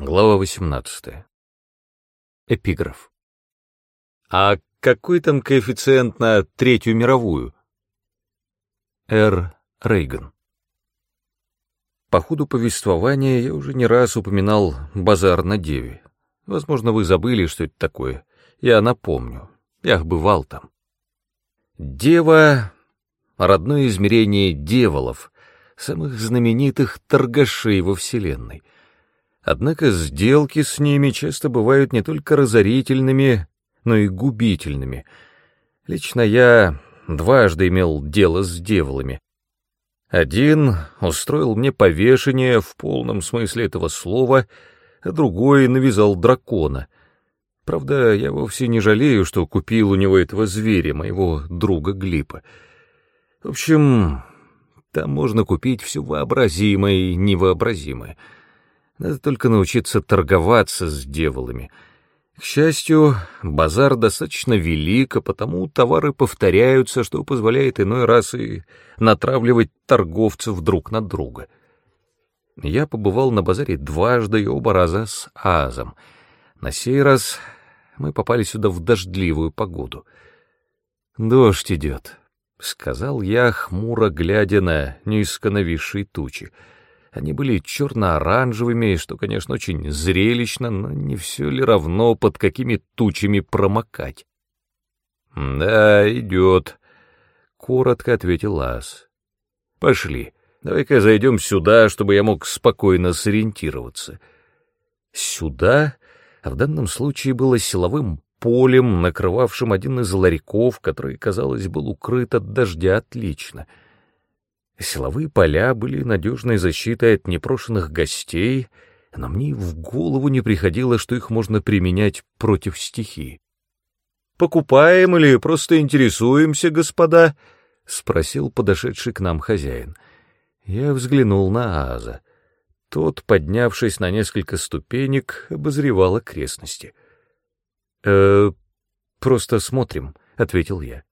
Глава 18. Эпиграф. А какой там коэффициент на Третью мировую? Р. Рейган. По ходу повествования я уже не раз упоминал базар на Деве. Возможно, вы забыли, что это такое. Я напомню. Я бывал там. Дева — родное измерение деволов, самых знаменитых торгашей во Вселенной — Однако сделки с ними часто бывают не только разорительными, но и губительными. Лично я дважды имел дело с дьяволами. Один устроил мне повешение в полном смысле этого слова, а другой навязал дракона. Правда, я вовсе не жалею, что купил у него этого зверя, моего друга Глипа. В общем, там можно купить все вообразимое и невообразимое — надо только научиться торговаться с дьяволами. К счастью, базар достаточно велик, а потому товары повторяются, что позволяет иной раз и натравливать торговцев друг на друга. Я побывал на базаре дважды и оба раза с Азом. На сей раз мы попали сюда в дождливую погоду. «Дождь идет», — сказал я, хмуро глядя на низко нависшие тучи. Они были черно-оранжевыми, что, конечно, очень зрелищно, но не все ли равно, под какими тучами промокать? «Да, идет», — коротко ответил Ас. «Пошли, давай-ка зайдем сюда, чтобы я мог спокойно сориентироваться». «Сюда?» в данном случае было силовым полем, накрывавшим один из ларьков, который, казалось, был укрыт от дождя отлично — Силовые поля были надежной защитой от непрошенных гостей, но мне в голову не приходило, что их можно применять против стихии. «Покупаем или просто интересуемся, господа?» — спросил подошедший к нам хозяин. Я взглянул на Аза. Тот, поднявшись на несколько ступенек, обозревал окрестности. «Э, просто смотрим», — ответил я.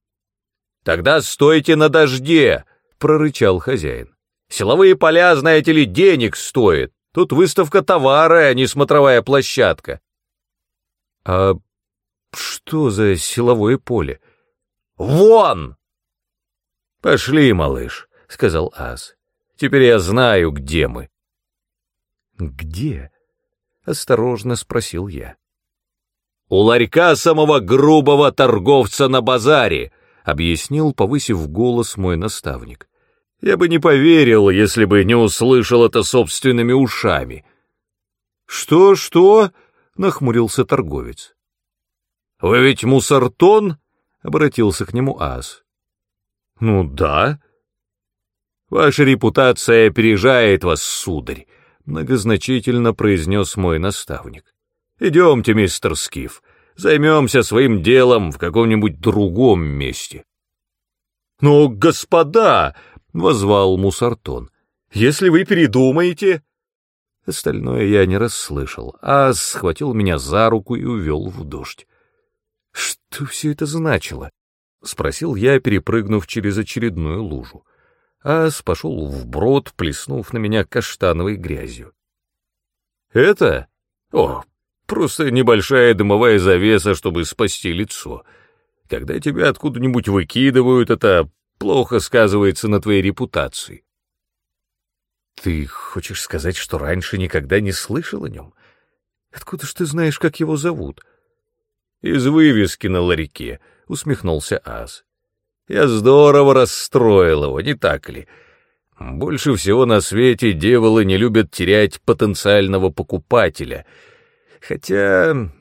«Тогда стойте на дожде!» — прорычал хозяин. «Силовые поля, знаете ли, денег стоят. Тут выставка товара, а не смотровая площадка». «А что за силовое поле?» «Вон!» «Пошли, малыш», — сказал Ас. «Теперь я знаю, где мы». «Где?» — осторожно спросил я. «У ларька самого грубого торговца на базаре», — объяснил, повысив голос мой наставник. Я бы не поверил, если бы не услышал это собственными ушами. «Что, что?» — нахмурился торговец. «Вы ведь мусортон?» — обратился к нему Ас. «Ну да». «Ваша репутация опережает вас, сударь», — многозначительно произнес мой наставник. «Идемте, мистер Скиф, займемся своим делом в каком-нибудь другом месте». «Но, господа!» возвал Мусартон. «Если вы передумаете...» Остальное я не расслышал, а схватил меня за руку и увел в дождь. «Что все это значило?» — спросил я, перепрыгнув через очередную лужу. Ас пошел вброд, плеснув на меня каштановой грязью. «Это? О, просто небольшая дымовая завеса, чтобы спасти лицо. Когда тебя откуда-нибудь выкидывают, это плохо сказывается на твоей репутации. Ты хочешь сказать, что раньше никогда не слышал о нем? Откуда ж ты знаешь, как его зовут? Из вывески на ларьке, — усмехнулся Аз. Я здорово расстроил его, не так ли? Больше всего на свете деволы не любят терять потенциального покупателя. Хотя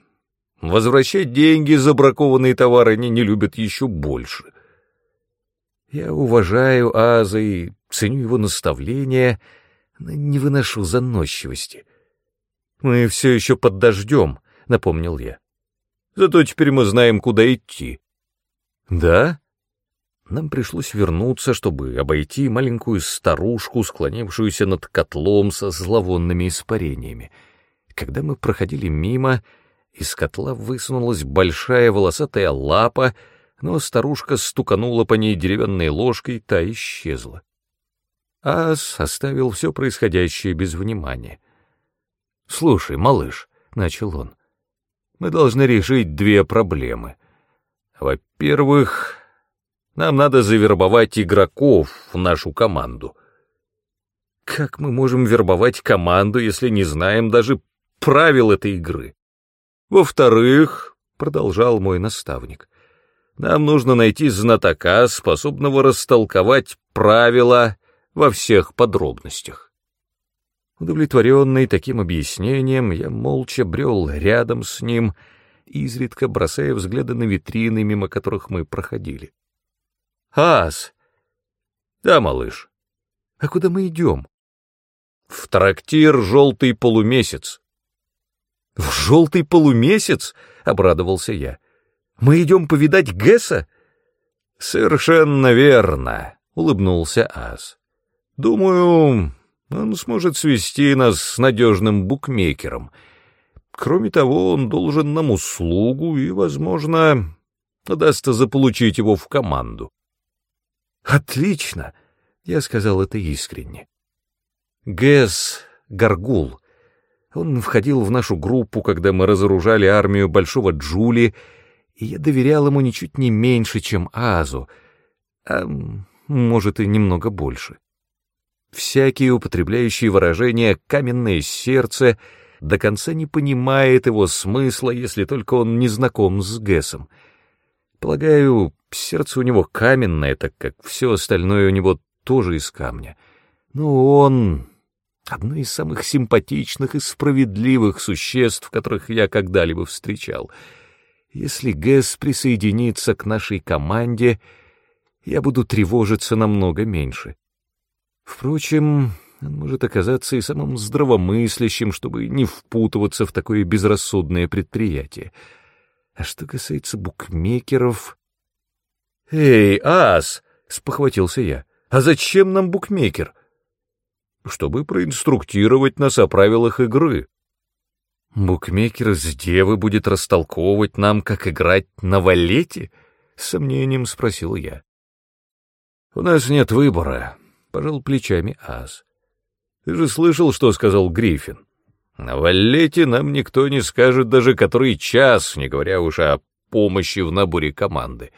возвращать деньги за бракованные товары они не любят еще больше. Я уважаю Аза и ценю его наставления, но не выношу заносчивости. Мы все еще под дождем, — напомнил я. Зато теперь мы знаем, куда идти. Да? Нам пришлось вернуться, чтобы обойти маленькую старушку, склонившуюся над котлом со зловонными испарениями. Когда мы проходили мимо, из котла высунулась большая волосатая лапа, но старушка стуканула по ней деревянной ложкой, та исчезла. Ас оставил все происходящее без внимания. «Слушай, малыш», — начал он, — «мы должны решить две проблемы. Во-первых, нам надо завербовать игроков в нашу команду». «Как мы можем вербовать команду, если не знаем даже правил этой игры?» «Во-вторых», — продолжал мой наставник, — «нам нужно найти знатока, способного растолковать правила во всех подробностях». Удовлетворенный таким объяснением, я молча брел рядом с ним, изредка бросая взгляды на витрины, мимо которых мы проходили. «Ас!» «Да, малыш. А куда мы идем?» «В трактир «Желтый полумесяц». «В желтый полумесяц?» — обрадовался я. «Мы идем повидать Гесса?» «Совершенно верно», — улыбнулся Ас. «Думаю, он сможет свести нас с надежным букмекером. Кроме того, он должен нам услугу и, возможно, удастся заполучить его в команду. «Отлично!» — я сказал это искренне. Гэс Гаргул. Он входил в нашу группу, когда мы разоружали армию Большого Джули, и я доверял ему ничуть не меньше, чем Азу, а может и немного больше. Всякий, употребляющий выражение «каменное сердце», до конца не понимает его смысла, если только он не знаком с Гэсом. Полагаю, сердце у него каменное, так как все остальное у него тоже из камня. Но он — одно из самых симпатичных и справедливых существ, которых я когда-либо встречал. Если Гэс присоединится к нашей команде, я буду тревожиться намного меньше. Впрочем, он может оказаться и самым здравомыслящим, чтобы не впутываться в такое безрассудное предприятие. А что касается букмекеров... «Эй, ас!» — спохватился я. «А зачем нам букмекер?» «Чтобы проинструктировать нас о правилах игры». «Букмекер с девы будет растолковывать нам, как играть на валете?» — с сомнением спросил я. «У нас нет выбора», пожал плечами Ас. Ты же слышал, что сказал Гриффин? На Валлете нам никто не скажет даже который час, не говоря уж о помощи в наборе команды.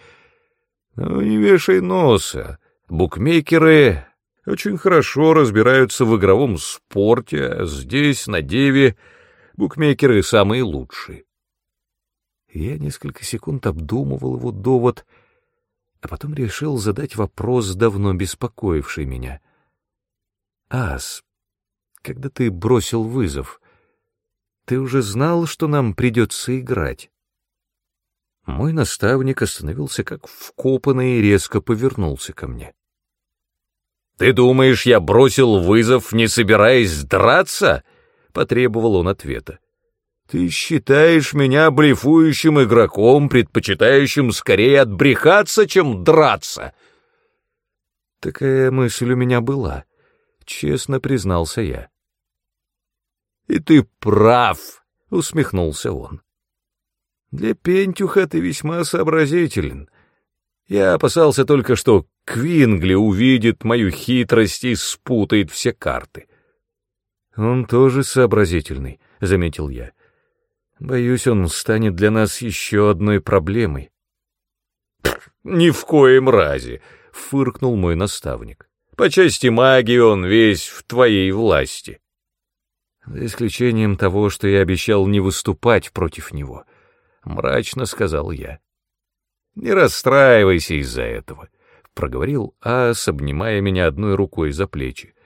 Ну, не вешай носа. Букмекеры очень хорошо разбираются в игровом спорте, а здесь, на Деве, букмекеры самые лучшие. Я несколько секунд обдумывал его довод — а потом решил задать вопрос, давно беспокоивший меня. «Ас, когда ты бросил вызов, ты уже знал, что нам придется играть?» Мой наставник остановился как вкопанный и резко повернулся ко мне. «Ты думаешь, я бросил вызов, не собираясь драться?» — потребовал он ответа. Ты считаешь меня блефующим игроком, предпочитающим скорее отбрехаться, чем драться? Такая мысль у меня была, честно признался я. И ты прав, усмехнулся он. Для Пентюха ты весьма сообразителен. Я опасался только, что Квингли увидит мою хитрость и спутает все карты. Он тоже сообразительный, заметил я. Боюсь, он станет для нас еще одной проблемой. «Ни в коем разе!» — фыркнул мой наставник. «По части магии он весь в твоей власти». «За исключением того, что я обещал не выступать против него», — мрачно сказал я. «Не расстраивайся из-за этого», — проговорил Ас, обнимая меня одной рукой за плечи.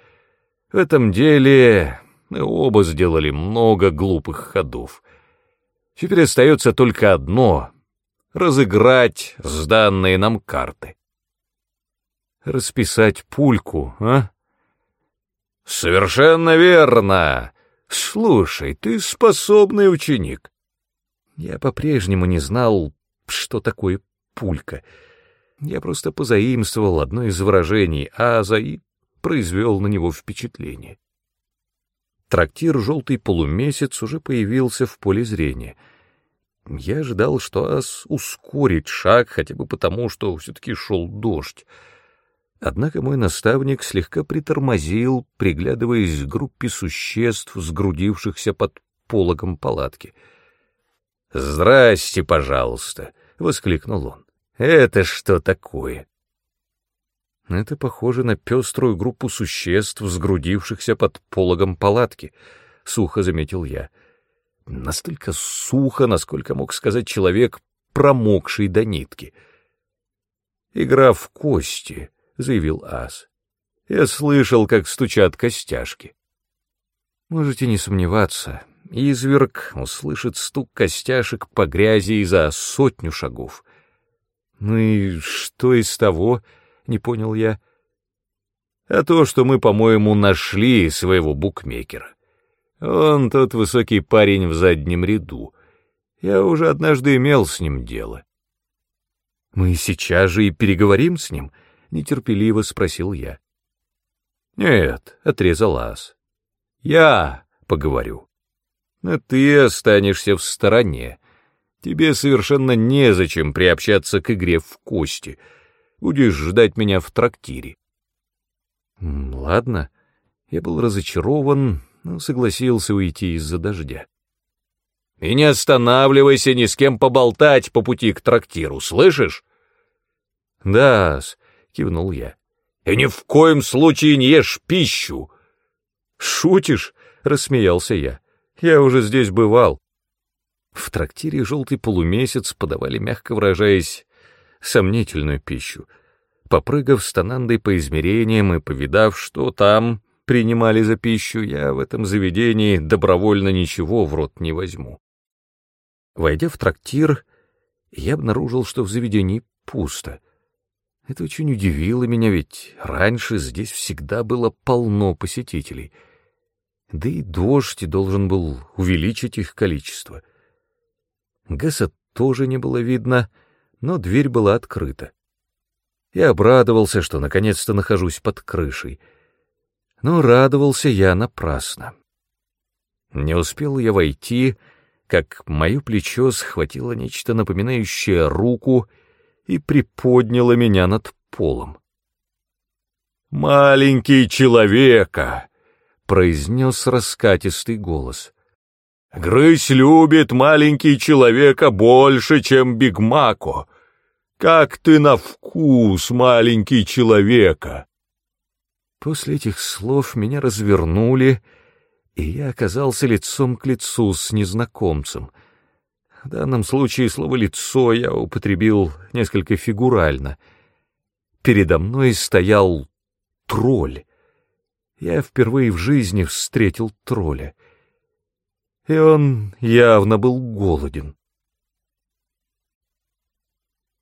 «В этом деле мы оба сделали много глупых ходов». Теперь остается только одно — разыграть сданные нам карты. Расписать пульку, а? Совершенно верно. Слушай, ты способный ученик. Я по-прежнему не знал, что такое пулька. Я просто позаимствовал одно из выражений Аза и произвел на него впечатление. Трактир «Желтый полумесяц» уже появился в поле зрения. Я ожидал, что Ас ускорит шаг, хотя бы потому, что все-таки шел дождь. Однако мой наставник слегка притормозил, приглядываясь к группе существ, сгрудившихся под пологом палатки. «Здрасте, пожалуйста!» — воскликнул он. «Это что такое?» Это похоже на пеструю группу существ, сгрудившихся под пологом палатки, — сухо заметил я. Настолько сухо, насколько мог сказать человек, промокший до нитки. «Игра в кости», — заявил Ас. «Я слышал, как стучат костяшки». Можете не сомневаться, изверг услышит стук костяшек по грязи за сотню шагов. Ну и что из того, не понял я. А то, что мы, по-моему, нашли своего букмекера. Он тот высокий парень в заднем ряду. Я уже однажды имел с ним дело. Мы сейчас же и переговорим с ним, нетерпеливо спросил я. Нет, отрезал Ас. Я поговорю. Но ты останешься в стороне. Тебе совершенно незачем приобщаться к игре в кости. Будешь ждать меня в трактире. Ладно. Я был разочарован, но согласился уйти из-за дождя. И не останавливайся ни с кем поболтать по пути к трактиру, слышишь? Да, кивнул я. И ни в коем случае не ешь пищу. Шутишь? рассмеялся я. Я уже здесь бывал. В трактире «Желтый полумесяц» подавали, мягко выражаясь, сомнительную пищу. Попрыгав с Танандой по измерениям и повидав, что там принимали за пищу, я в этом заведении добровольно ничего в рот не возьму. Войдя в трактир, я обнаружил, что в заведении пусто. Это очень удивило меня, ведь раньше здесь всегда было полно посетителей. Да и дождь должен был увеличить их количество. Гэса тоже не было видно, но дверь была открыта. Я обрадовался, что наконец-то нахожусь под крышей. Но радовался я напрасно. Не успел я войти, как мое плечо схватило нечто напоминающее руку и приподняло меня над полом. «Маленький человека!» — произнес раскатистый голос. «Грысь любит маленький человека больше, чем Бигмако. Как ты на вкус, маленький человека!» После этих слов меня развернули, и я оказался лицом к лицу с незнакомцем. В данном случае слово «лицо» я употребил несколько фигурально. Передо мной стоял тролль. Я впервые в жизни встретил тролля. И он явно был голоден.